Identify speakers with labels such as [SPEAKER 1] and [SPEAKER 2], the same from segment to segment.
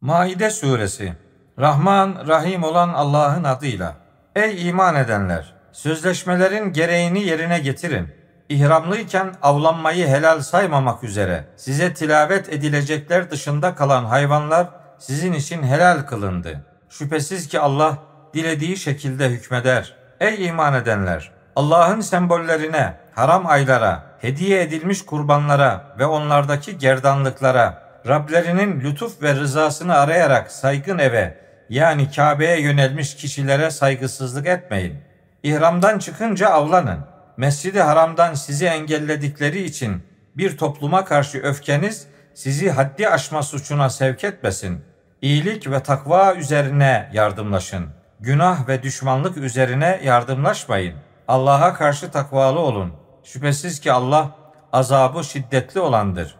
[SPEAKER 1] Maide suresi Rahman Rahim olan Allah'ın adıyla. Ey iman edenler! Sözleşmelerin gereğini yerine getirin. İhramlıyken avlanmayı helal saymamak üzere size tilavet edilecekler dışında kalan hayvanlar sizin için helal kılındı. Şüphesiz ki Allah dilediği şekilde hükmeder. Ey iman edenler! Allah'ın sembollerine, haram aylara, hediye edilmiş kurbanlara ve onlardaki gerdanlıklara, Rablerinin lütuf ve rızasını arayarak saygın eve yani Kabe'ye yönelmiş kişilere saygısızlık etmeyin. İhramdan çıkınca avlanın. Mescidi Haram'dan sizi engelledikleri için bir topluma karşı öfkeniz sizi haddi aşma suçuna sevk etmesin. İyilik ve takva üzerine yardımlaşın. Günah ve düşmanlık üzerine yardımlaşmayın. Allah'a karşı takvalı olun. Şüphesiz ki Allah azabı şiddetli olandır.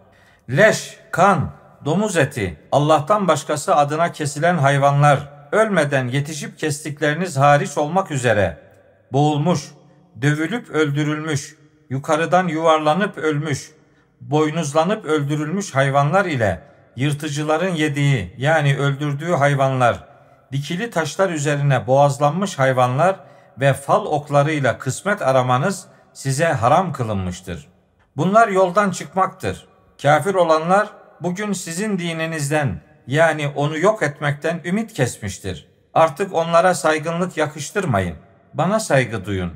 [SPEAKER 1] Leş, kan, domuz eti, Allah'tan başkası adına kesilen hayvanlar, ölmeden yetişip kestikleriniz hariç olmak üzere, boğulmuş, dövülüp öldürülmüş, yukarıdan yuvarlanıp ölmüş, boynuzlanıp öldürülmüş hayvanlar ile yırtıcıların yediği yani öldürdüğü hayvanlar, dikili taşlar üzerine boğazlanmış hayvanlar ve fal oklarıyla kısmet aramanız size haram kılınmıştır. Bunlar yoldan çıkmaktır. Kafir olanlar bugün sizin dininizden yani onu yok etmekten ümit kesmiştir. Artık onlara saygınlık yakıştırmayın. Bana saygı duyun.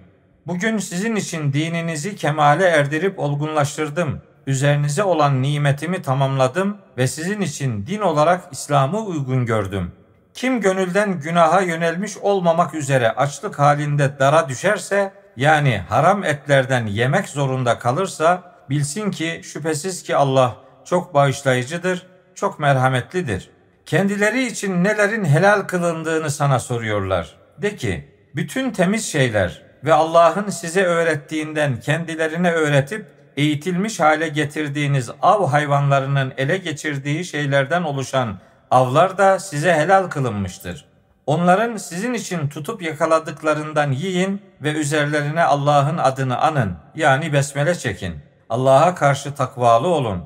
[SPEAKER 1] Bugün sizin için dininizi kemale erdirip olgunlaştırdım. Üzerinize olan nimetimi tamamladım ve sizin için din olarak İslam'ı uygun gördüm. Kim gönülden günaha yönelmiş olmamak üzere açlık halinde dara düşerse yani haram etlerden yemek zorunda kalırsa bilsin ki şüphesiz ki Allah çok bağışlayıcıdır, çok merhametlidir. Kendileri için nelerin helal kılındığını sana soruyorlar. De ki, bütün temiz şeyler ve Allah'ın size öğrettiğinden kendilerine öğretip eğitilmiş hale getirdiğiniz av hayvanlarının ele geçirdiği şeylerden oluşan avlar da size helal kılınmıştır. Onların sizin için tutup yakaladıklarından yiyin ve üzerlerine Allah'ın adını anın yani besmele çekin. Allah'a karşı takvalı olun.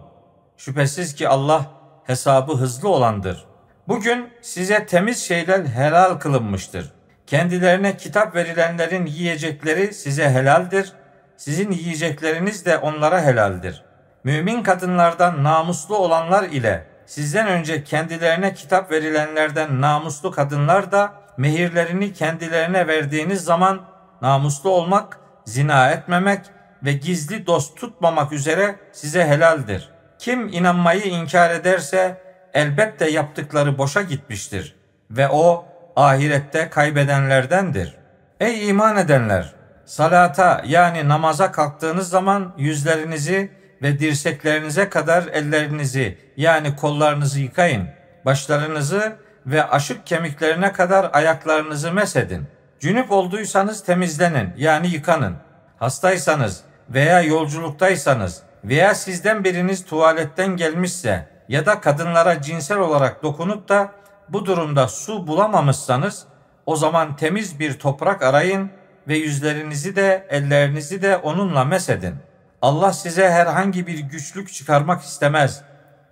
[SPEAKER 1] Şüphesiz ki Allah hesabı hızlı olandır. Bugün size temiz şeyler helal kılınmıştır. Kendilerine kitap verilenlerin yiyecekleri size helaldir. Sizin yiyecekleriniz de onlara helaldir. Mümin kadınlardan namuslu olanlar ile sizden önce kendilerine kitap verilenlerden namuslu kadınlar da mehirlerini kendilerine verdiğiniz zaman namuslu olmak, zina etmemek ve gizli dost tutmamak üzere size helaldir. Kim inanmayı inkar ederse elbette yaptıkları boşa gitmiştir ve o ahirette kaybedenlerdendir. Ey iman edenler! Salata yani namaza kalktığınız zaman yüzlerinizi ve dirseklerinize kadar ellerinizi yani kollarınızı yıkayın. Başlarınızı ve aşık kemiklerine kadar ayaklarınızı mesedin. Cünüp olduysanız temizlenin yani yıkanın. Hastaysanız veya yolculuktaysanız veya sizden biriniz tuvaletten gelmişse ya da kadınlara cinsel olarak dokunup da bu durumda su bulamamışsanız o zaman temiz bir toprak arayın ve yüzlerinizi de ellerinizi de onunla mesedin. Allah size herhangi bir güçlük çıkarmak istemez.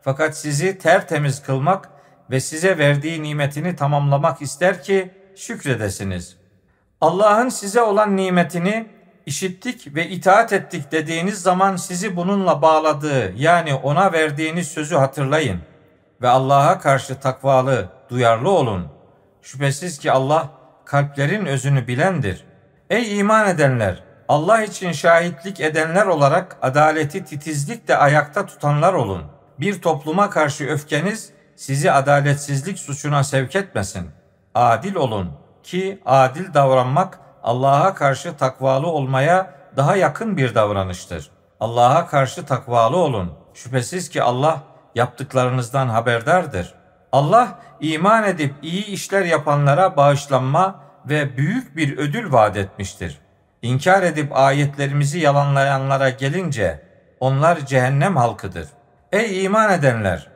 [SPEAKER 1] Fakat sizi tertemiz kılmak ve size verdiği nimetini tamamlamak ister ki şükredesiniz. Allah'ın size olan nimetini işittik ve itaat ettik dediğiniz zaman sizi bununla bağladığı yani ona verdiğiniz sözü hatırlayın ve Allah'a karşı takvalı, duyarlı olun. Şüphesiz ki Allah kalplerin özünü bilendir. Ey iman edenler! Allah için şahitlik edenler olarak adaleti titizlikle ayakta tutanlar olun. Bir topluma karşı öfkeniz sizi adaletsizlik suçuna sevk etmesin. Adil olun ki adil davranmak Allah'a karşı takvalı olmaya daha yakın bir davranıştır. Allah'a karşı takvalı olun. Şüphesiz ki Allah yaptıklarınızdan haberdardır. Allah iman edip iyi işler yapanlara bağışlanma ve büyük bir ödül vaat etmiştir. İnkar edip ayetlerimizi yalanlayanlara gelince onlar cehennem halkıdır. Ey iman edenler!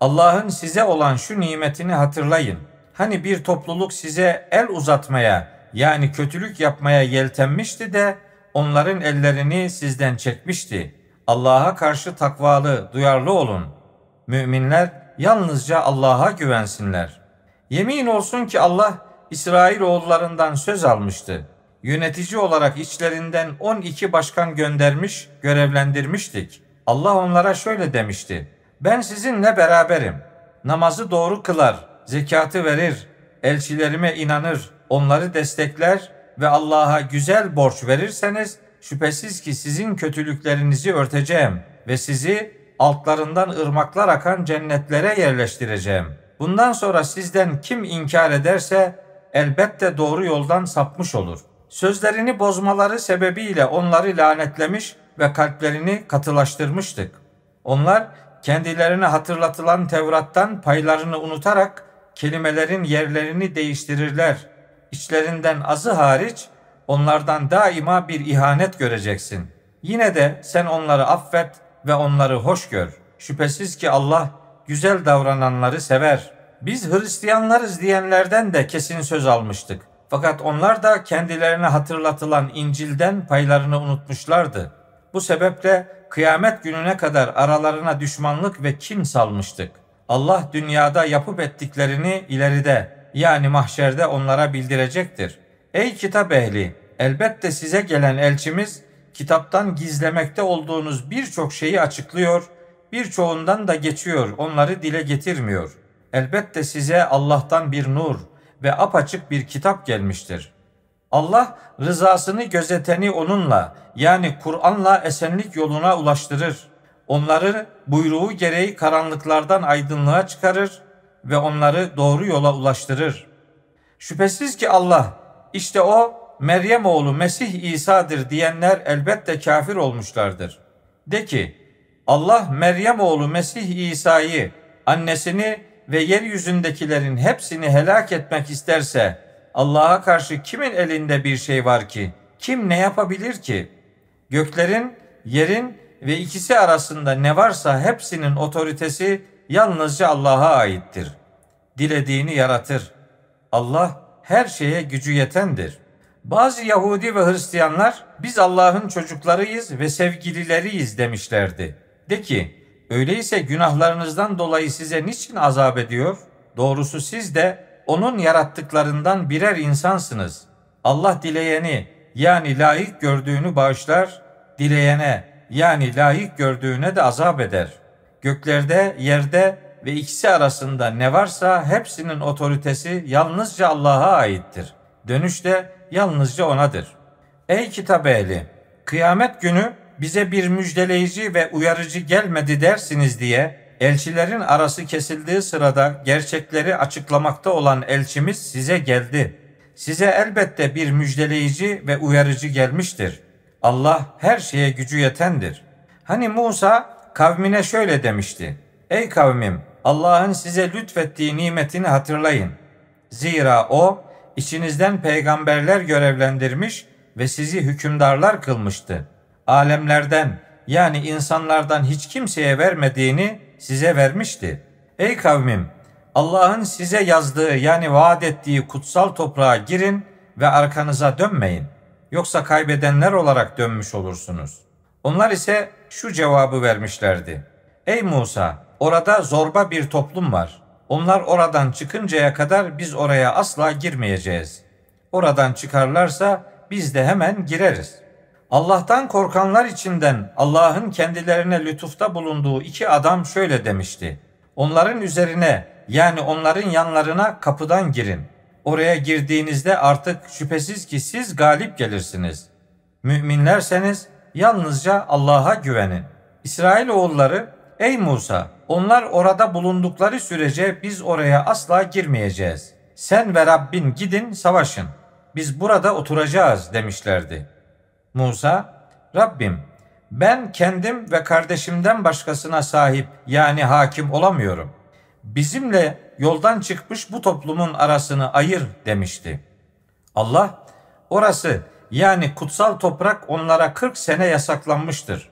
[SPEAKER 1] Allah'ın size olan şu nimetini hatırlayın. Hani bir topluluk size el uzatmaya yani kötülük yapmaya yeltenmişti de onların ellerini sizden çekmişti. Allah'a karşı takvalı, duyarlı olun. Müminler yalnızca Allah'a güvensinler. Yemin olsun ki Allah İsrail oğullarından söz almıştı. Yönetici olarak içlerinden 12 başkan göndermiş, görevlendirmiştik. Allah onlara şöyle demişti. Ben sizinle beraberim. Namazı doğru kılar, zekatı verir, elçilerime inanır, onları destekler ve Allah'a güzel borç verirseniz şüphesiz ki sizin kötülüklerinizi örteceğim ve sizi altlarından ırmaklar akan cennetlere yerleştireceğim. Bundan sonra sizden kim inkar ederse elbette doğru yoldan sapmış olur. Sözlerini bozmaları sebebiyle onları lanetlemiş ve kalplerini katılaştırmıştık. Onlar kendilerine hatırlatılan Tevrat'tan paylarını unutarak kelimelerin yerlerini değiştirirler. İçlerinden azı hariç onlardan daima bir ihanet göreceksin. Yine de sen onları affet ve onları hoş gör. Şüphesiz ki Allah güzel davrananları sever. Biz Hristiyanlarız diyenlerden de kesin söz almıştık. Fakat onlar da kendilerine hatırlatılan İncil'den paylarını unutmuşlardı. Bu sebeple kıyamet gününe kadar aralarına düşmanlık ve kin salmıştık. Allah dünyada yapıp ettiklerini ileride yani mahşerde onlara bildirecektir. Ey kitap ehli! Elbette size gelen elçimiz kitaptan gizlemekte olduğunuz birçok şeyi açıklıyor, birçoğundan da geçiyor, onları dile getirmiyor. Elbette size Allah'tan bir nur ve apaçık bir kitap gelmiştir. Allah rızasını gözeteni onunla yani Kur'an'la esenlik yoluna ulaştırır. Onları buyruğu gereği karanlıklardan aydınlığa çıkarır ve onları doğru yola ulaştırır. Şüphesiz ki Allah işte o Meryem oğlu Mesih İsa'dır diyenler elbette kafir olmuşlardır. De ki Allah Meryem oğlu Mesih İsa'yı, annesini ve yeryüzündekilerin hepsini helak etmek isterse Allah'a karşı kimin elinde bir şey var ki? Kim ne yapabilir ki? Göklerin, yerin ve ikisi arasında ne varsa hepsinin otoritesi yalnızca Allah'a aittir. Dilediğini yaratır. Allah her şeye gücü yetendir.'' Bazı Yahudi ve Hristiyanlar biz Allah'ın çocuklarıyız ve sevgilileriyiz demişlerdi. De ki öyleyse günahlarınızdan dolayı size niçin azap ediyor? Doğrusu siz de onun yarattıklarından birer insansınız. Allah dileyeni yani layık gördüğünü bağışlar, dileyene yani layık gördüğüne de azap eder. Göklerde, yerde ve ikisi arasında ne varsa hepsinin otoritesi yalnızca Allah'a aittir. Dönüşte yalnızca onadır. Ey kitap ehli! Kıyamet günü bize bir müjdeleyici ve uyarıcı gelmedi dersiniz diye elçilerin arası kesildiği sırada gerçekleri açıklamakta olan elçimiz size geldi. Size elbette bir müjdeleyici ve uyarıcı gelmiştir. Allah her şeye gücü yetendir. Hani Musa kavmine şöyle demişti. Ey kavmim Allah'ın size lütfettiği nimetini hatırlayın. Zira o içinizden peygamberler görevlendirmiş ve sizi hükümdarlar kılmıştı. Alemlerden yani insanlardan hiç kimseye vermediğini size vermişti. Ey kavmim! Allah'ın size yazdığı yani vaat ettiği kutsal toprağa girin ve arkanıza dönmeyin. Yoksa kaybedenler olarak dönmüş olursunuz. Onlar ise şu cevabı vermişlerdi. Ey Musa! Orada zorba bir toplum var. Onlar oradan çıkıncaya kadar biz oraya asla girmeyeceğiz. Oradan çıkarlarsa biz de hemen gireriz. Allah'tan korkanlar içinden Allah'ın kendilerine lütufta bulunduğu iki adam şöyle demişti. Onların üzerine yani onların yanlarına kapıdan girin. Oraya girdiğinizde artık şüphesiz ki siz galip gelirsiniz. Müminlerseniz yalnızca Allah'a güvenin. İsrail oğulları ey Musa onlar orada bulundukları sürece biz oraya asla girmeyeceğiz. Sen ve Rabbin gidin savaşın. Biz burada oturacağız demişlerdi. Musa, Rabbim ben kendim ve kardeşimden başkasına sahip yani hakim olamıyorum. Bizimle yoldan çıkmış bu toplumun arasını ayır demişti. Allah, orası yani kutsal toprak onlara 40 sene yasaklanmıştır.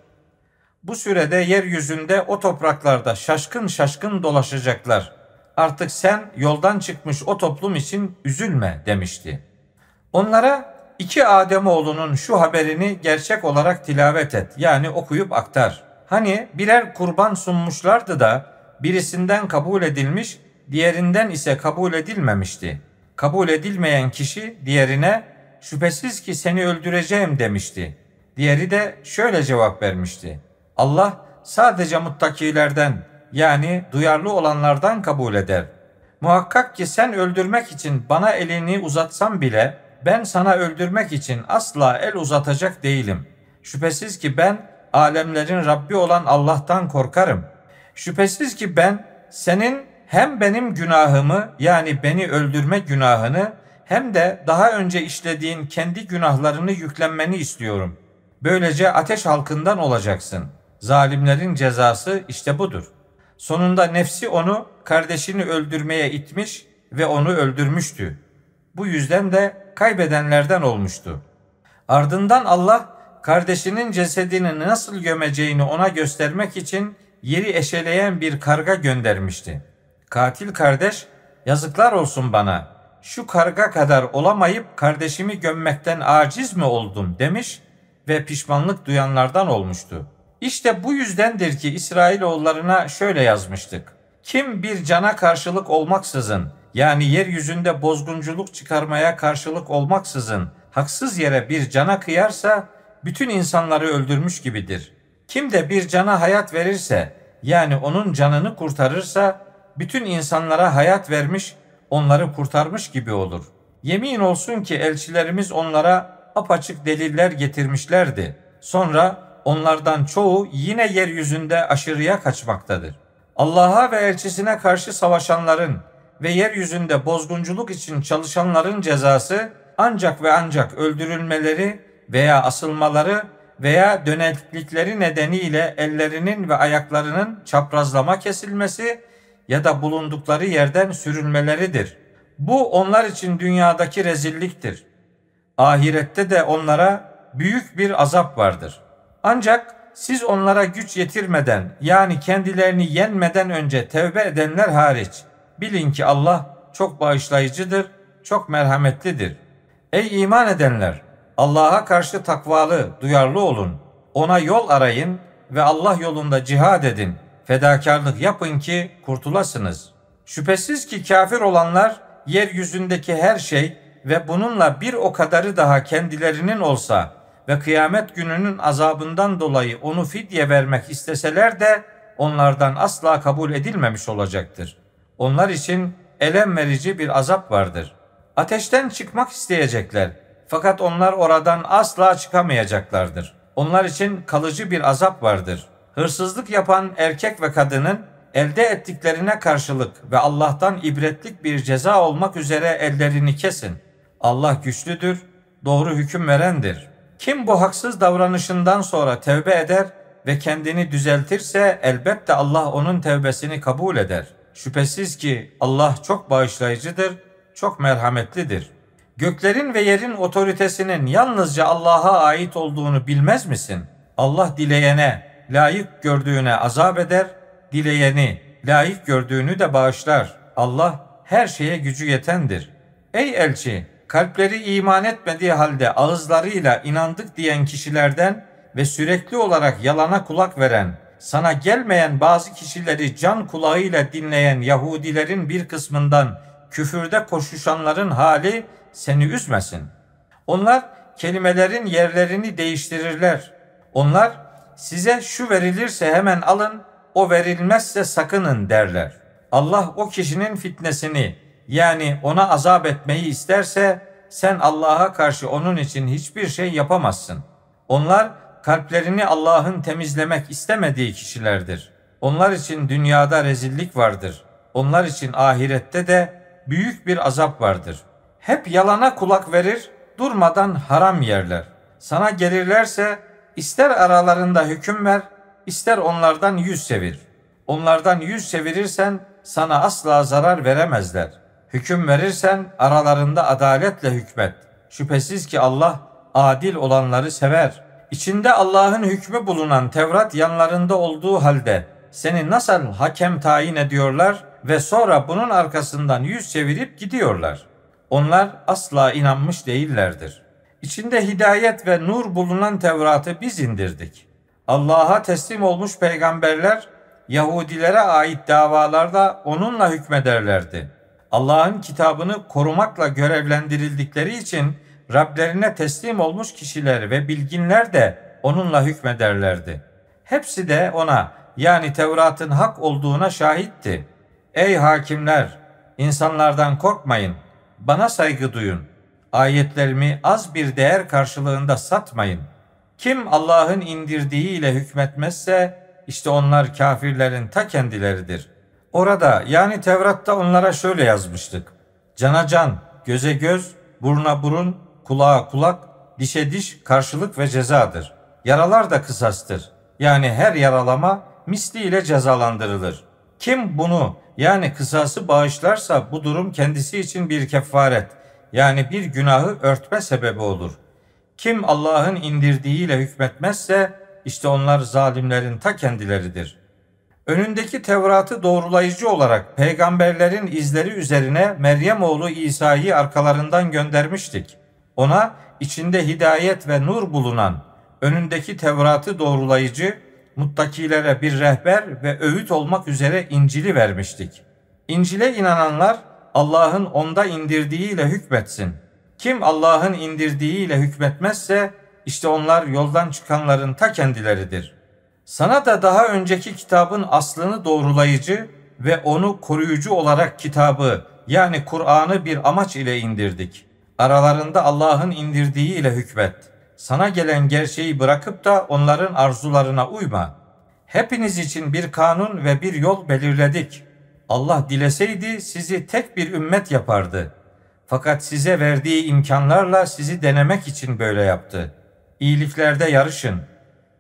[SPEAKER 1] Bu sürede yeryüzünde o topraklarda şaşkın şaşkın dolaşacaklar. Artık sen yoldan çıkmış o toplum için üzülme demişti. Onlara iki Ademoğlunun şu haberini gerçek olarak tilavet et. Yani okuyup aktar. Hani birer kurban sunmuşlardı da birisinden kabul edilmiş, diğerinden ise kabul edilmemişti. Kabul edilmeyen kişi diğerine şüphesiz ki seni öldüreceğim demişti. Diğeri de şöyle cevap vermişti. Allah sadece muttakilerden yani duyarlı olanlardan kabul eder. Muhakkak ki sen öldürmek için bana elini uzatsan bile ben sana öldürmek için asla el uzatacak değilim. Şüphesiz ki ben alemlerin Rabbi olan Allah'tan korkarım. Şüphesiz ki ben senin hem benim günahımı yani beni öldürme günahını hem de daha önce işlediğin kendi günahlarını yüklenmeni istiyorum. Böylece ateş halkından olacaksın. Zalimlerin cezası işte budur. Sonunda nefsi onu kardeşini öldürmeye itmiş ve onu öldürmüştü. Bu yüzden de kaybedenlerden olmuştu. Ardından Allah kardeşinin cesedini nasıl gömeceğini ona göstermek için yeri eşeleyen bir karga göndermişti. Katil kardeş, yazıklar olsun bana, şu karga kadar olamayıp kardeşimi gömmekten aciz mi oldum demiş ve pişmanlık duyanlardan olmuştu. İşte bu yüzdendir ki İsrailoğullarına şöyle yazmıştık. Kim bir cana karşılık olmaksızın yani yeryüzünde bozgunculuk çıkarmaya karşılık olmaksızın haksız yere bir cana kıyarsa bütün insanları öldürmüş gibidir. Kim de bir cana hayat verirse yani onun canını kurtarırsa bütün insanlara hayat vermiş, onları kurtarmış gibi olur. Yemin olsun ki elçilerimiz onlara apaçık deliller getirmişlerdi. Sonra onlardan çoğu yine yeryüzünde aşırıya kaçmaktadır. Allah'a ve elçisine karşı savaşanların ve yeryüzünde bozgunculuk için çalışanların cezası ancak ve ancak öldürülmeleri veya asılmaları veya döneklikleri nedeniyle ellerinin ve ayaklarının çaprazlama kesilmesi ya da bulundukları yerden sürülmeleridir. Bu onlar için dünyadaki rezilliktir. Ahirette de onlara büyük bir azap vardır. Ancak siz onlara güç yetirmeden yani kendilerini yenmeden önce tevbe edenler hariç bilin ki Allah çok bağışlayıcıdır, çok merhametlidir. Ey iman edenler! Allah'a karşı takvalı, duyarlı olun. Ona yol arayın ve Allah yolunda cihad edin. Fedakarlık yapın ki kurtulasınız. Şüphesiz ki kafir olanlar yeryüzündeki her şey ve bununla bir o kadarı daha kendilerinin olsa ve kıyamet gününün azabından dolayı onu fidye vermek isteseler de onlardan asla kabul edilmemiş olacaktır. Onlar için elem verici bir azap vardır. Ateşten çıkmak isteyecekler fakat onlar oradan asla çıkamayacaklardır. Onlar için kalıcı bir azap vardır. Hırsızlık yapan erkek ve kadının elde ettiklerine karşılık ve Allah'tan ibretlik bir ceza olmak üzere ellerini kesin. Allah güçlüdür, doğru hüküm verendir. Kim bu haksız davranışından sonra tevbe eder ve kendini düzeltirse elbette Allah onun tevbesini kabul eder. Şüphesiz ki Allah çok bağışlayıcıdır, çok merhametlidir. Göklerin ve yerin otoritesinin yalnızca Allah'a ait olduğunu bilmez misin? Allah dileyene, layık gördüğüne azap eder, dileyeni, layık gördüğünü de bağışlar. Allah her şeye gücü yetendir. Ey elçi, kalpleri iman etmediği halde ağızlarıyla inandık diyen kişilerden ve sürekli olarak yalana kulak veren, sana gelmeyen bazı kişileri can kulağıyla dinleyen Yahudilerin bir kısmından küfürde koşuşanların hali seni üzmesin. Onlar kelimelerin yerlerini değiştirirler. Onlar size şu verilirse hemen alın, o verilmezse sakının derler. Allah o kişinin fitnesini yani ona azap etmeyi isterse sen Allah'a karşı onun için hiçbir şey yapamazsın. Onlar kalplerini Allah'ın temizlemek istemediği kişilerdir. Onlar için dünyada rezillik vardır. Onlar için ahirette de büyük bir azap vardır. Hep yalana kulak verir, durmadan haram yerler. Sana gelirlerse ister aralarında hüküm ver, ister onlardan yüz çevir. Onlardan yüz çevirirsen sana asla zarar veremezler. Hüküm verirsen aralarında adaletle hükmet. Şüphesiz ki Allah adil olanları sever. İçinde Allah'ın hükmü bulunan Tevrat yanlarında olduğu halde seni nasıl hakem tayin ediyorlar ve sonra bunun arkasından yüz çevirip gidiyorlar. Onlar asla inanmış değillerdir. İçinde hidayet ve nur bulunan Tevrat'ı biz indirdik. Allah'a teslim olmuş peygamberler Yahudilere ait davalarda onunla hükmederlerdi. Allah'ın kitabını korumakla görevlendirildikleri için Rablerine teslim olmuş kişiler ve bilginler de onunla hükmederlerdi. Hepsi de ona yani Tevrat'ın hak olduğuna şahitti. Ey hakimler! insanlardan korkmayın, bana saygı duyun. Ayetlerimi az bir değer karşılığında satmayın. Kim Allah'ın indirdiğiyle hükmetmezse işte onlar kafirlerin ta kendileridir. Orada yani Tevrat'ta onlara şöyle yazmıştık. Cana can, göze göz, buruna burun, kulağa kulak, dişe diş karşılık ve cezadır. Yaralar da kısastır. Yani her yaralama misliyle cezalandırılır. Kim bunu yani kısası bağışlarsa bu durum kendisi için bir kefaret yani bir günahı örtme sebebi olur. Kim Allah'ın indirdiğiyle hükmetmezse işte onlar zalimlerin ta kendileridir. Önündeki Tevrat'ı doğrulayıcı olarak peygamberlerin izleri üzerine Meryem oğlu İsa'yı arkalarından göndermiştik. Ona içinde hidayet ve nur bulunan önündeki Tevrat'ı doğrulayıcı muttakilere bir rehber ve öğüt olmak üzere İncil'i vermiştik. İncil'e inananlar Allah'ın onda indirdiğiyle hükmetsin. Kim Allah'ın indirdiğiyle hükmetmezse işte onlar yoldan çıkanların ta kendileridir. Sana da daha önceki kitabın aslını doğrulayıcı ve onu koruyucu olarak kitabı yani Kur'an'ı bir amaç ile indirdik. Aralarında Allah'ın indirdiğiyle hükmet.'' sana gelen gerçeği bırakıp da onların arzularına uyma. Hepiniz için bir kanun ve bir yol belirledik. Allah dileseydi sizi tek bir ümmet yapardı. Fakat size verdiği imkanlarla sizi denemek için böyle yaptı. İyiliklerde yarışın.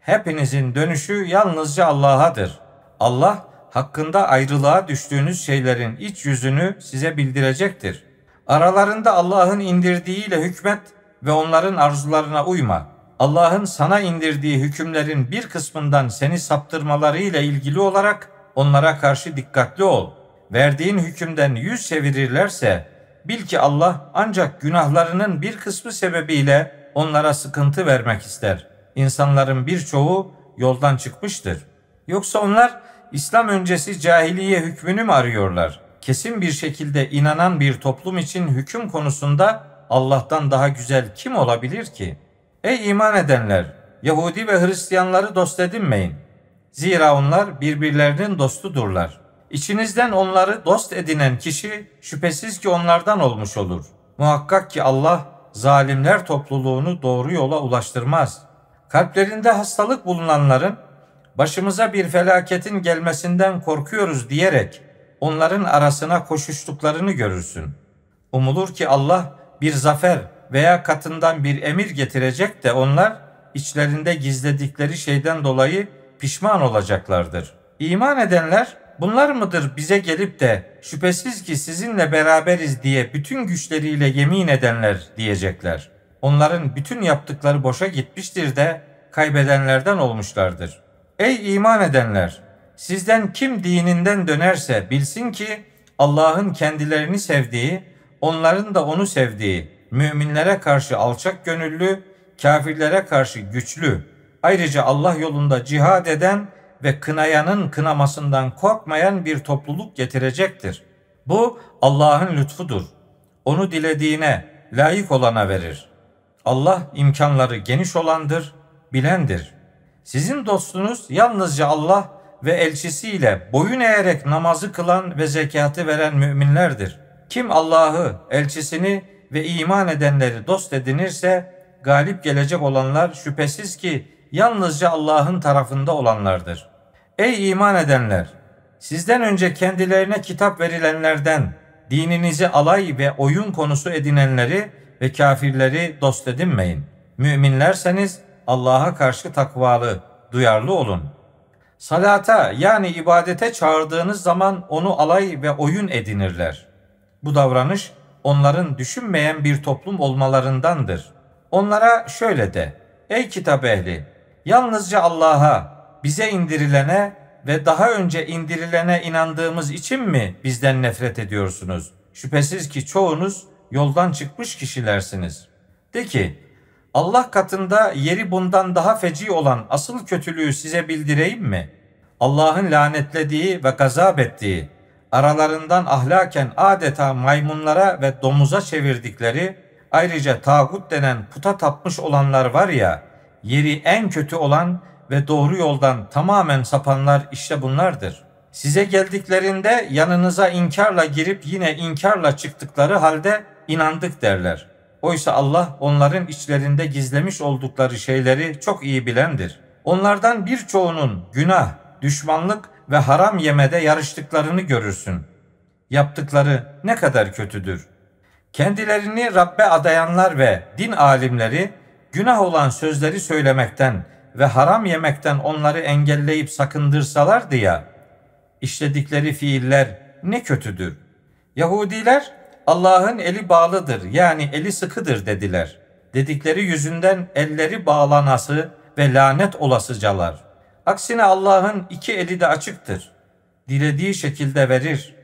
[SPEAKER 1] Hepinizin dönüşü yalnızca Allah'adır. Allah hakkında ayrılığa düştüğünüz şeylerin iç yüzünü size bildirecektir. Aralarında Allah'ın indirdiğiyle hükmet ve onların arzularına uyma. Allah'ın sana indirdiği hükümlerin bir kısmından seni saptırmaları ile ilgili olarak onlara karşı dikkatli ol. Verdiğin hükümden yüz çevirirlerse bil ki Allah ancak günahlarının bir kısmı sebebiyle onlara sıkıntı vermek ister. İnsanların birçoğu yoldan çıkmıştır. Yoksa onlar İslam öncesi cahiliye hükmünü mü arıyorlar? Kesin bir şekilde inanan bir toplum için hüküm konusunda Allah'tan daha güzel kim olabilir ki? Ey iman edenler! Yahudi ve Hristiyanları dost edinmeyin. Zira onlar birbirlerinin dostudurlar. İçinizden onları dost edinen kişi şüphesiz ki onlardan olmuş olur. Muhakkak ki Allah zalimler topluluğunu doğru yola ulaştırmaz. Kalplerinde hastalık bulunanların başımıza bir felaketin gelmesinden korkuyoruz diyerek onların arasına koşuştuklarını görürsün. Umulur ki Allah bir zafer veya katından bir emir getirecek de onlar içlerinde gizledikleri şeyden dolayı pişman olacaklardır. İman edenler bunlar mıdır bize gelip de şüphesiz ki sizinle beraberiz diye bütün güçleriyle yemin edenler diyecekler. Onların bütün yaptıkları boşa gitmiştir de kaybedenlerden olmuşlardır. Ey iman edenler! Sizden kim dininden dönerse bilsin ki Allah'ın kendilerini sevdiği onların da onu sevdiği, müminlere karşı alçak gönüllü, kafirlere karşı güçlü, ayrıca Allah yolunda cihad eden ve kınayanın kınamasından korkmayan bir topluluk getirecektir. Bu Allah'ın lütfudur. Onu dilediğine, layık olana verir. Allah imkanları geniş olandır, bilendir. Sizin dostunuz yalnızca Allah ve elçisiyle boyun eğerek namazı kılan ve zekatı veren müminlerdir. Kim Allah'ı, elçisini ve iman edenleri dost edinirse galip gelecek olanlar şüphesiz ki yalnızca Allah'ın tarafında olanlardır. Ey iman edenler! Sizden önce kendilerine kitap verilenlerden dininizi alay ve oyun konusu edinenleri ve kafirleri dost edinmeyin. Müminlerseniz Allah'a karşı takvalı, duyarlı olun. Salata yani ibadete çağırdığınız zaman onu alay ve oyun edinirler.'' Bu davranış onların düşünmeyen bir toplum olmalarındandır. Onlara şöyle de: Ey kitap ehli, yalnızca Allah'a, bize indirilene ve daha önce indirilene inandığımız için mi bizden nefret ediyorsunuz? Şüphesiz ki çoğunuz yoldan çıkmış kişilersiniz. De ki, Allah katında yeri bundan daha feci olan asıl kötülüğü size bildireyim mi? Allah'ın lanetlediği ve gazap ettiği, aralarından ahlaken adeta maymunlara ve domuza çevirdikleri, ayrıca tağut denen puta tapmış olanlar var ya, yeri en kötü olan ve doğru yoldan tamamen sapanlar işte bunlardır. Size geldiklerinde yanınıza inkarla girip yine inkarla çıktıkları halde inandık derler. Oysa Allah onların içlerinde gizlemiş oldukları şeyleri çok iyi bilendir. Onlardan birçoğunun günah, düşmanlık ve haram yemede yarıştıklarını görürsün. Yaptıkları ne kadar kötüdür. Kendilerini Rabbe adayanlar ve din alimleri günah olan sözleri söylemekten ve haram yemekten onları engelleyip sakındırsalardı ya, işledikleri fiiller ne kötüdür. Yahudiler Allah'ın eli bağlıdır yani eli sıkıdır dediler. Dedikleri yüzünden elleri bağlanası ve lanet olasıcalar. Aksine Allah'ın iki eli de açıktır. Dilediği şekilde verir.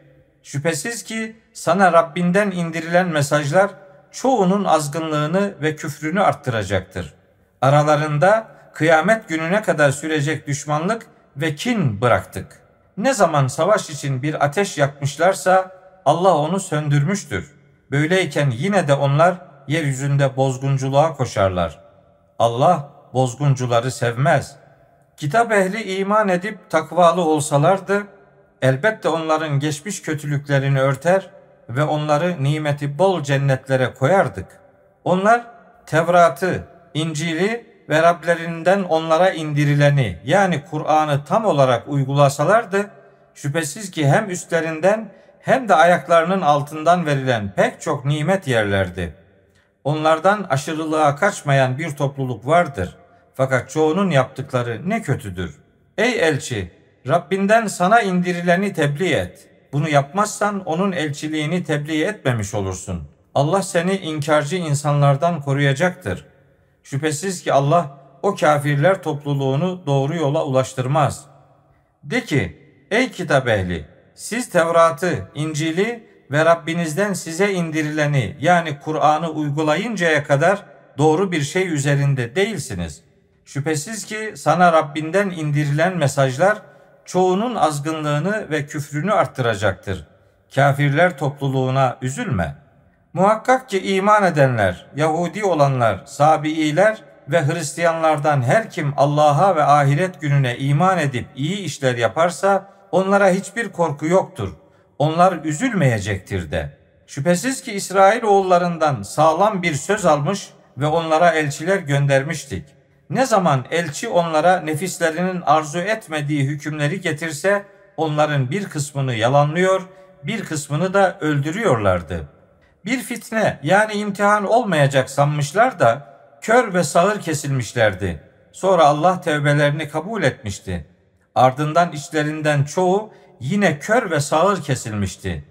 [SPEAKER 1] Şüphesiz ki sana Rabbinden indirilen mesajlar çoğunun azgınlığını ve küfrünü arttıracaktır. Aralarında kıyamet gününe kadar sürecek düşmanlık ve kin bıraktık. Ne zaman savaş için bir ateş yakmışlarsa Allah onu söndürmüştür. Böyleyken yine de onlar yeryüzünde bozgunculuğa koşarlar. Allah bozguncuları sevmez. Kitap ehli iman edip takvalı olsalardı elbette onların geçmiş kötülüklerini örter ve onları nimeti bol cennetlere koyardık. Onlar Tevrat'ı, İncil'i ve Rablerinden onlara indirileni yani Kur'an'ı tam olarak uygulasalardı şüphesiz ki hem üstlerinden hem de ayaklarının altından verilen pek çok nimet yerlerdi. Onlardan aşırılığa kaçmayan bir topluluk vardır. Fakat çoğunun yaptıkları ne kötüdür. Ey elçi, Rabbinden sana indirileni tebliğ et. Bunu yapmazsan onun elçiliğini tebliğ etmemiş olursun. Allah seni inkarcı insanlardan koruyacaktır. Şüphesiz ki Allah o kafirler topluluğunu doğru yola ulaştırmaz. De ki, ey kitap ehli, siz Tevrat'ı, İncil'i ve Rabbinizden size indirileni yani Kur'an'ı uygulayıncaya kadar doğru bir şey üzerinde değilsiniz. Şüphesiz ki sana Rabbinden indirilen mesajlar çoğunun azgınlığını ve küfrünü arttıracaktır. Kafirler topluluğuna üzülme. Muhakkak ki iman edenler, Yahudi olanlar, Sabiiler ve Hristiyanlardan her kim Allah'a ve ahiret gününe iman edip iyi işler yaparsa onlara hiçbir korku yoktur. Onlar üzülmeyecektir de. Şüphesiz ki İsrail oğullarından sağlam bir söz almış ve onlara elçiler göndermiştik. Ne zaman elçi onlara nefislerinin arzu etmediği hükümleri getirse onların bir kısmını yalanlıyor, bir kısmını da öldürüyorlardı. Bir fitne yani imtihan olmayacak sanmışlar da kör ve sağır kesilmişlerdi. Sonra Allah tevbelerini kabul etmişti. Ardından içlerinden çoğu yine kör ve sağır kesilmişti.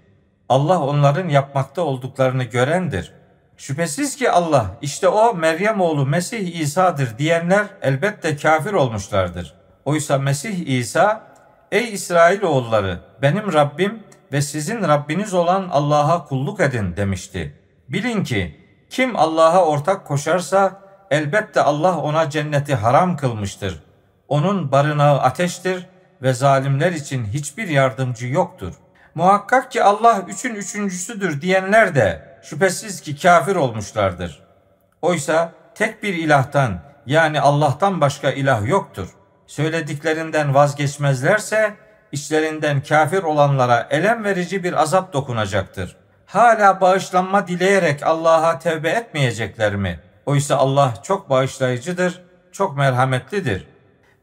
[SPEAKER 1] Allah onların yapmakta olduklarını görendir. Şüphesiz ki Allah işte o Meryem oğlu Mesih İsa'dır diyenler elbette kafir olmuşlardır. Oysa Mesih İsa ey İsrail oğulları benim Rabbim ve sizin Rabbiniz olan Allah'a kulluk edin demişti. Bilin ki kim Allah'a ortak koşarsa elbette Allah ona cenneti haram kılmıştır. Onun barınağı ateştir ve zalimler için hiçbir yardımcı yoktur. Muhakkak ki Allah üçün üçüncüsüdür diyenler de şüphesiz ki kafir olmuşlardır. Oysa tek bir ilahtan yani Allah'tan başka ilah yoktur. Söylediklerinden vazgeçmezlerse içlerinden kafir olanlara elem verici bir azap dokunacaktır. Hala bağışlanma dileyerek Allah'a tevbe etmeyecekler mi? Oysa Allah çok bağışlayıcıdır, çok merhametlidir.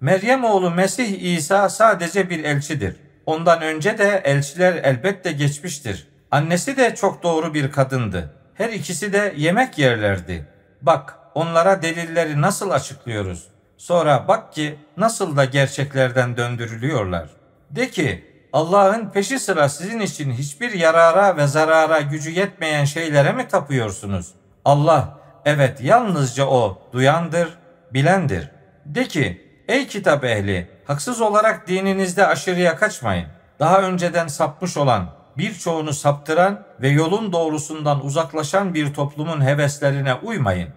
[SPEAKER 1] Meryem oğlu Mesih İsa sadece bir elçidir. Ondan önce de elçiler elbette geçmiştir. Annesi de çok doğru bir kadındı. Her ikisi de yemek yerlerdi. Bak onlara delilleri nasıl açıklıyoruz. Sonra bak ki nasıl da gerçeklerden döndürülüyorlar. De ki Allah'ın peşi sıra sizin için hiçbir yarara ve zarara gücü yetmeyen şeylere mi tapıyorsunuz? Allah evet yalnızca o duyandır, bilendir. De ki Ey kitap ehli, haksız olarak dininizde aşırıya kaçmayın. Daha önceden sapmış olan, birçoğunu saptıran ve yolun doğrusundan uzaklaşan bir toplumun heveslerine uymayın.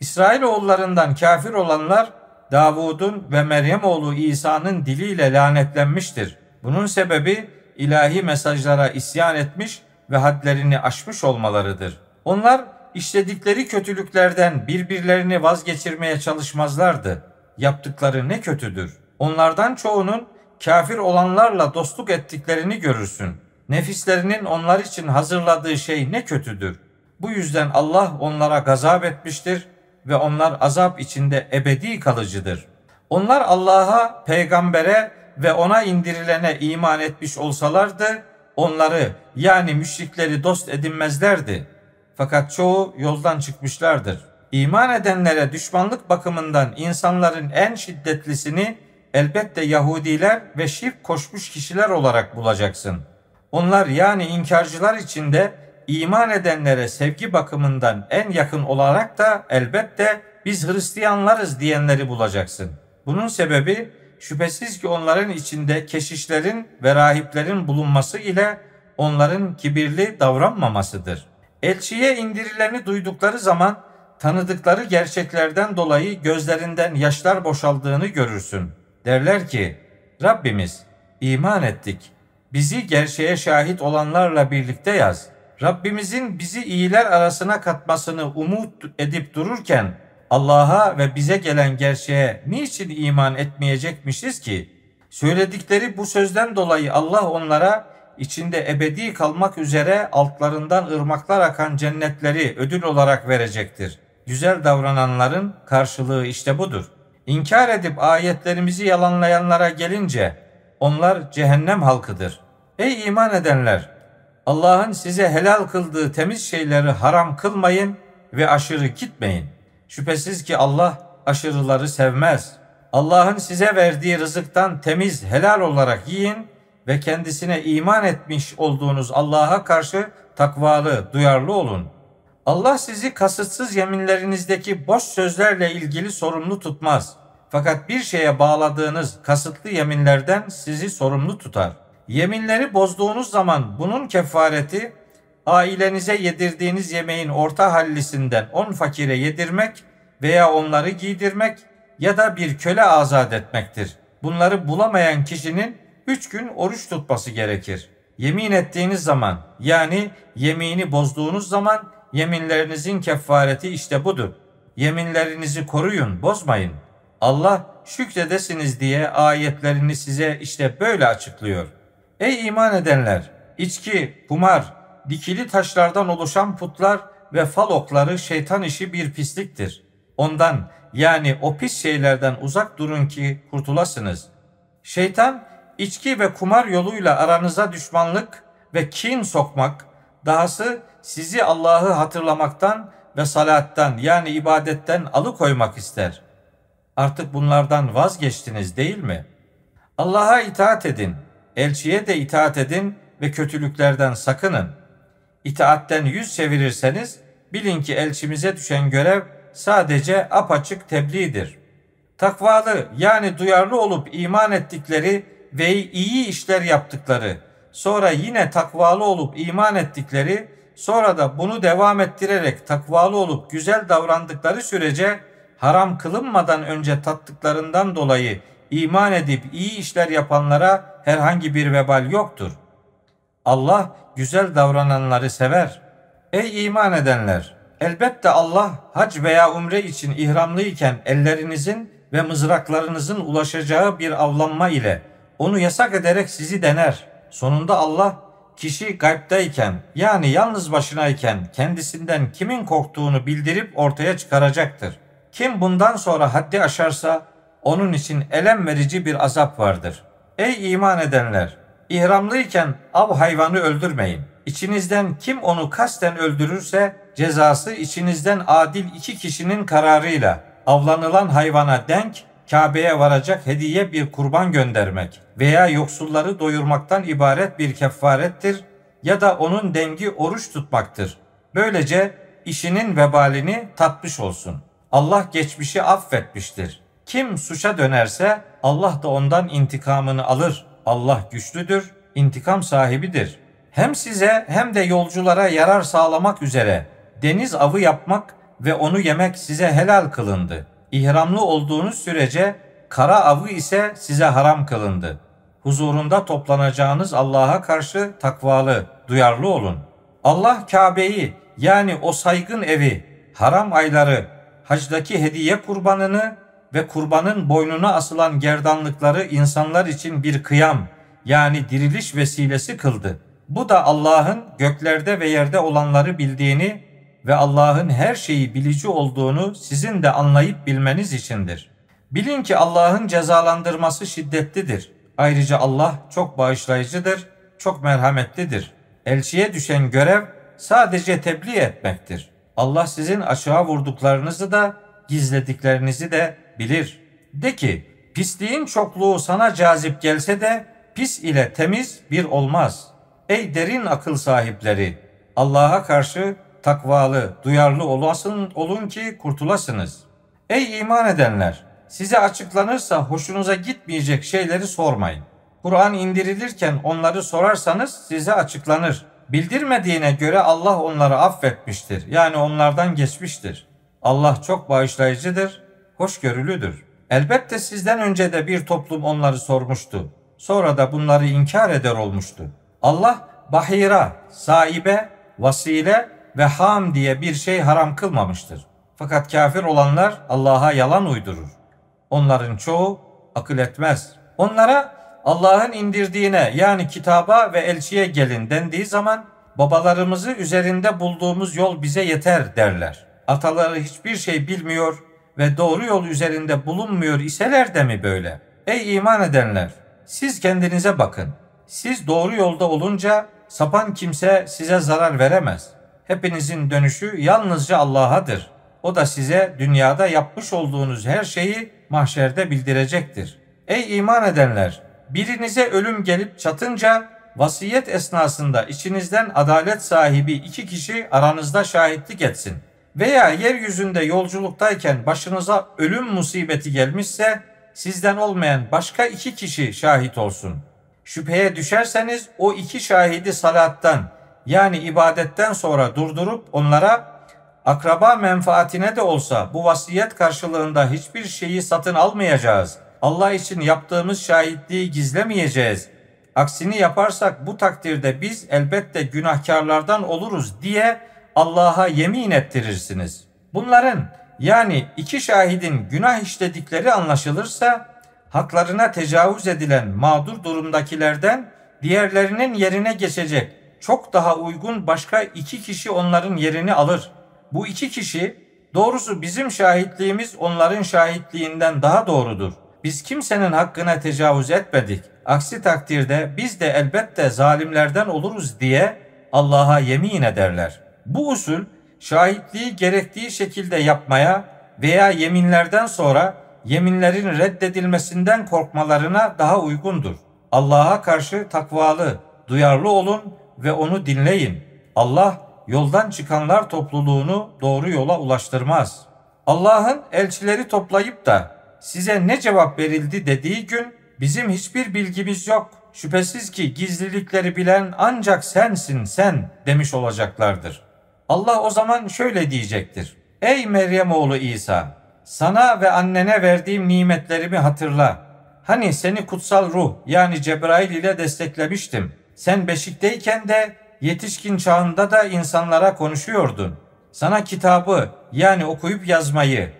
[SPEAKER 1] İsrail oğullarından kafir olanlar Davud'un ve Meryem oğlu İsa'nın diliyle lanetlenmiştir. Bunun sebebi ilahi mesajlara isyan etmiş ve hadlerini aşmış olmalarıdır. Onlar işledikleri kötülüklerden birbirlerini vazgeçirmeye çalışmazlardı. Yaptıkları ne kötüdür. Onlardan çoğunun kafir olanlarla dostluk ettiklerini görürsün. Nefislerinin onlar için hazırladığı şey ne kötüdür. Bu yüzden Allah onlara gazap etmiştir ve onlar azap içinde ebedi kalıcıdır. Onlar Allah'a, peygambere ve ona indirilene iman etmiş olsalardı onları yani müşrikleri dost edinmezlerdi. Fakat çoğu yoldan çıkmışlardır. İman edenlere düşmanlık bakımından insanların en şiddetlisini elbette Yahudiler ve şirk koşmuş kişiler olarak bulacaksın. Onlar yani inkarcılar içinde iman edenlere sevgi bakımından en yakın olarak da elbette biz Hristiyanlarız diyenleri bulacaksın. Bunun sebebi şüphesiz ki onların içinde keşişlerin ve rahiplerin bulunması ile onların kibirli davranmamasıdır. Elçiye indirileni duydukları zaman tanıdıkları gerçeklerden dolayı gözlerinden yaşlar boşaldığını görürsün. Derler ki, Rabbimiz iman ettik. Bizi gerçeğe şahit olanlarla birlikte yaz. Rabbimizin bizi iyiler arasına katmasını umut edip dururken Allah'a ve bize gelen gerçeğe niçin iman etmeyecekmişiz ki? Söyledikleri bu sözden dolayı Allah onlara içinde ebedi kalmak üzere altlarından ırmaklar akan cennetleri ödül olarak verecektir. Güzel davrananların karşılığı işte budur. İnkar edip ayetlerimizi yalanlayanlara gelince onlar cehennem halkıdır. Ey iman edenler! Allah'ın size helal kıldığı temiz şeyleri haram kılmayın ve aşırı gitmeyin. Şüphesiz ki Allah aşırıları sevmez. Allah'ın size verdiği rızıktan temiz, helal olarak yiyin ve kendisine iman etmiş olduğunuz Allah'a karşı takvalı, duyarlı olun. Allah sizi kasıtsız yeminlerinizdeki boş sözlerle ilgili sorumlu tutmaz. Fakat bir şeye bağladığınız kasıtlı yeminlerden sizi sorumlu tutar. Yeminleri bozduğunuz zaman bunun kefareti ailenize yedirdiğiniz yemeğin orta hallisinden on fakire yedirmek veya onları giydirmek ya da bir köle azat etmektir. Bunları bulamayan kişinin üç gün oruç tutması gerekir. Yemin ettiğiniz zaman yani yemini bozduğunuz zaman yeminlerinizin kefareti işte budur. Yeminlerinizi koruyun, bozmayın. Allah şükredesiniz diye ayetlerini size işte böyle açıklıyor. Ey iman edenler! içki, kumar, dikili taşlardan oluşan putlar ve fal okları şeytan işi bir pisliktir. Ondan yani o pis şeylerden uzak durun ki kurtulasınız. Şeytan içki ve kumar yoluyla aranıza düşmanlık ve kin sokmak, dahası sizi Allah'ı hatırlamaktan ve salattan yani ibadetten alıkoymak ister. Artık bunlardan vazgeçtiniz değil mi? Allah'a itaat edin, elçiye de itaat edin ve kötülüklerden sakının. İtaatten yüz çevirirseniz bilin ki elçimize düşen görev sadece apaçık tebliğdir. Takvalı yani duyarlı olup iman ettikleri ve iyi işler yaptıkları, sonra yine takvalı olup iman ettikleri, sonra da bunu devam ettirerek takvalı olup güzel davrandıkları sürece haram kılınmadan önce tattıklarından dolayı iman edip iyi işler yapanlara herhangi bir vebal yoktur. Allah güzel davrananları sever. Ey iman edenler! Elbette Allah hac veya umre için ihramlıyken ellerinizin ve mızraklarınızın ulaşacağı bir avlanma ile onu yasak ederek sizi dener. Sonunda Allah kişi gaybdayken yani yalnız başınayken kendisinden kimin korktuğunu bildirip ortaya çıkaracaktır. Kim bundan sonra haddi aşarsa onun için elem verici bir azap vardır. Ey iman edenler! İhramlıyken av hayvanı öldürmeyin. İçinizden kim onu kasten öldürürse cezası içinizden adil iki kişinin kararıyla avlanılan hayvana denk Kabe'ye varacak hediye bir kurban göndermek veya yoksulları doyurmaktan ibaret bir kefarettir ya da onun dengi oruç tutmaktır. Böylece işinin vebalini tatmış olsun. Allah geçmişi affetmiştir. Kim suça dönerse Allah da ondan intikamını alır. Allah güçlüdür, intikam sahibidir. Hem size hem de yolculara yarar sağlamak üzere deniz avı yapmak ve onu yemek size helal kılındı. İhramlı olduğunuz sürece kara avı ise size haram kılındı. Huzurunda toplanacağınız Allah'a karşı takvalı, duyarlı olun. Allah Kabe'yi yani o saygın evi, haram ayları, hacdaki hediye kurbanını ve kurbanın boynuna asılan gerdanlıkları insanlar için bir kıyam yani diriliş vesilesi kıldı. Bu da Allah'ın göklerde ve yerde olanları bildiğini ve Allah'ın her şeyi bilici olduğunu sizin de anlayıp bilmeniz içindir. Bilin ki Allah'ın cezalandırması şiddetlidir. Ayrıca Allah çok bağışlayıcıdır, çok merhametlidir. Elçiye düşen görev sadece tebliğ etmektir. Allah sizin açığa vurduklarınızı da gizlediklerinizi de bilir. De ki pisliğin çokluğu sana cazip gelse de pis ile temiz bir olmaz. Ey derin akıl sahipleri Allah'a karşı takvalı, duyarlı olasın olun ki kurtulasınız. Ey iman edenler size açıklanırsa hoşunuza gitmeyecek şeyleri sormayın. Kur'an indirilirken onları sorarsanız size açıklanır. Bildirmediğine göre Allah onları affetmiştir. Yani onlardan geçmiştir. Allah çok bağışlayıcıdır, hoşgörülüdür. Elbette sizden önce de bir toplum onları sormuştu. Sonra da bunları inkar eder olmuştu. Allah bahira, saibe, vasile ve ham diye bir şey haram kılmamıştır. Fakat kafir olanlar Allah'a yalan uydurur. Onların çoğu akıl etmez. Onlara Allah'ın indirdiğine yani kitaba ve elçiye gelin dendiği zaman babalarımızı üzerinde bulduğumuz yol bize yeter derler. Ataları hiçbir şey bilmiyor ve doğru yol üzerinde bulunmuyor iseler de mi böyle? Ey iman edenler! Siz kendinize bakın. Siz doğru yolda olunca sapan kimse size zarar veremez. Hepinizin dönüşü yalnızca Allah'adır. O da size dünyada yapmış olduğunuz her şeyi mahşerde bildirecektir. Ey iman edenler! Birinize ölüm gelip çatınca vasiyet esnasında içinizden adalet sahibi iki kişi aranızda şahitlik etsin. Veya yeryüzünde yolculuktayken başınıza ölüm musibeti gelmişse sizden olmayan başka iki kişi şahit olsun. Şüpheye düşerseniz o iki şahidi salattan yani ibadetten sonra durdurup onlara akraba menfaatine de olsa bu vasiyet karşılığında hiçbir şeyi satın almayacağız. Allah için yaptığımız şahitliği gizlemeyeceğiz. Aksini yaparsak bu takdirde biz elbette günahkarlardan oluruz diye Allah'a yemin ettirirsiniz. Bunların yani iki şahidin günah işledikleri anlaşılırsa haklarına tecavüz edilen mağdur durumdakilerden diğerlerinin yerine geçecek çok daha uygun başka iki kişi onların yerini alır. Bu iki kişi doğrusu bizim şahitliğimiz onların şahitliğinden daha doğrudur. Biz kimsenin hakkına tecavüz etmedik. Aksi takdirde biz de elbette zalimlerden oluruz diye Allah'a yemin ederler. Bu usul şahitliği gerektiği şekilde yapmaya veya yeminlerden sonra yeminlerin reddedilmesinden korkmalarına daha uygundur. Allah'a karşı takvalı, duyarlı olun ve onu dinleyin. Allah yoldan çıkanlar topluluğunu doğru yola ulaştırmaz. Allah'ın elçileri toplayıp da size ne cevap verildi dediği gün bizim hiçbir bilgimiz yok. Şüphesiz ki gizlilikleri bilen ancak sensin sen demiş olacaklardır. Allah o zaman şöyle diyecektir. Ey Meryem oğlu İsa sana ve annene verdiğim nimetlerimi hatırla. Hani seni kutsal ruh yani Cebrail ile desteklemiştim. Sen beşikteyken de yetişkin çağında da insanlara konuşuyordun. Sana kitabı yani okuyup yazmayı,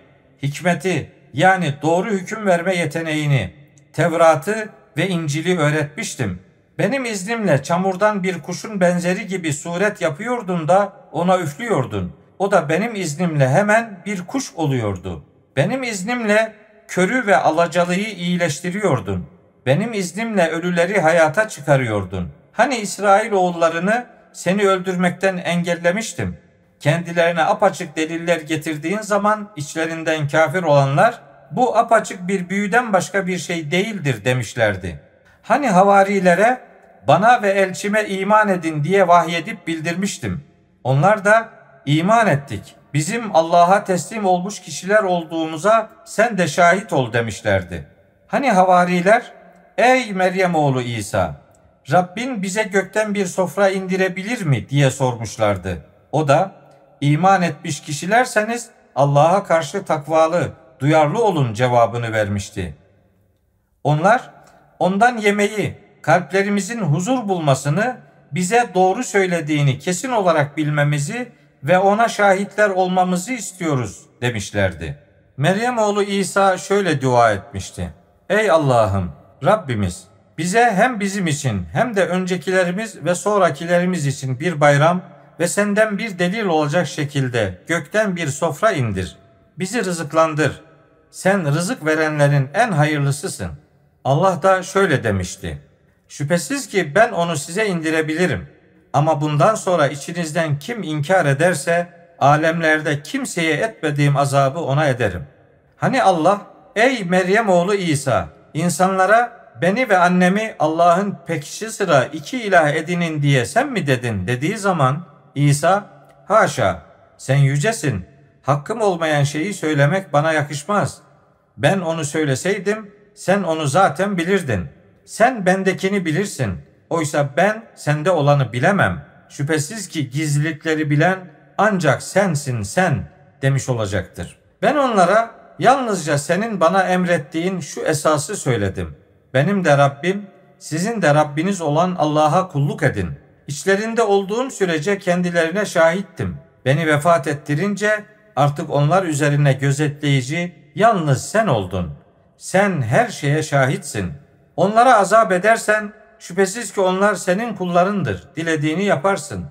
[SPEAKER 1] hikmeti yani doğru hüküm verme yeteneğini, Tevrat'ı ve İncil'i öğretmiştim. Benim iznimle çamurdan bir kuşun benzeri gibi suret yapıyordun da ona üflüyordun. O da benim iznimle hemen bir kuş oluyordu. Benim iznimle körü ve alacalıyı iyileştiriyordun. Benim iznimle ölüleri hayata çıkarıyordun. Hani İsrail oğullarını seni öldürmekten engellemiştim. Kendilerine apaçık deliller getirdiğin zaman içlerinden kafir olanlar bu apaçık bir büyüden başka bir şey değildir demişlerdi. Hani havarilere bana ve elçime iman edin diye vahyedip bildirmiştim. Onlar da iman ettik. Bizim Allah'a teslim olmuş kişiler olduğumuza sen de şahit ol demişlerdi. Hani havariler ey Meryem oğlu İsa Rabbin bize gökten bir sofra indirebilir mi diye sormuşlardı. O da iman etmiş kişilerseniz Allah'a karşı takvalı, duyarlı olun cevabını vermişti. Onlar ondan yemeği, kalplerimizin huzur bulmasını, bize doğru söylediğini kesin olarak bilmemizi ve ona şahitler olmamızı istiyoruz demişlerdi. Meryem oğlu İsa şöyle dua etmişti. Ey Allah'ım, Rabbimiz bize hem bizim için hem de öncekilerimiz ve sonrakilerimiz için bir bayram ve senden bir delil olacak şekilde gökten bir sofra indir. Bizi rızıklandır. Sen rızık verenlerin en hayırlısısın. Allah da şöyle demişti. Şüphesiz ki ben onu size indirebilirim. Ama bundan sonra içinizden kim inkar ederse alemlerde kimseye etmediğim azabı ona ederim. Hani Allah ey Meryem oğlu İsa insanlara beni ve annemi Allah'ın pekişi sıra iki ilah edinin diye sen mi dedin dediği zaman İsa haşa sen yücesin hakkım olmayan şeyi söylemek bana yakışmaz. Ben onu söyleseydim sen onu zaten bilirdin. Sen bendekini bilirsin. Oysa ben sende olanı bilemem. Şüphesiz ki gizlilikleri bilen ancak sensin sen demiş olacaktır. Ben onlara yalnızca senin bana emrettiğin şu esası söyledim. Benim de Rabbim, sizin de Rabbiniz olan Allah'a kulluk edin. İçlerinde olduğum sürece kendilerine şahittim. Beni vefat ettirince artık onlar üzerine gözetleyici yalnız sen oldun. Sen her şeye şahitsin. Onlara azap edersen şüphesiz ki onlar senin kullarındır. Dilediğini yaparsın.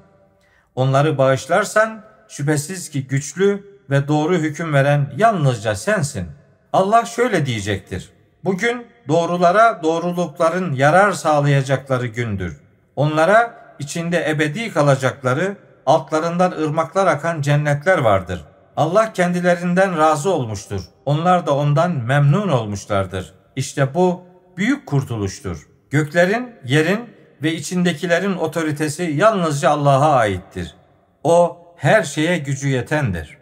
[SPEAKER 1] Onları bağışlarsan şüphesiz ki güçlü ve doğru hüküm veren yalnızca sensin. Allah şöyle diyecektir. Bugün doğrulara doğrulukların yarar sağlayacakları gündür. Onlara içinde ebedi kalacakları, altlarından ırmaklar akan cennetler vardır. Allah kendilerinden razı olmuştur. Onlar da ondan memnun olmuşlardır. İşte bu büyük kurtuluştur. Göklerin, yerin ve içindekilerin otoritesi yalnızca Allah'a aittir. O her şeye gücü yetendir.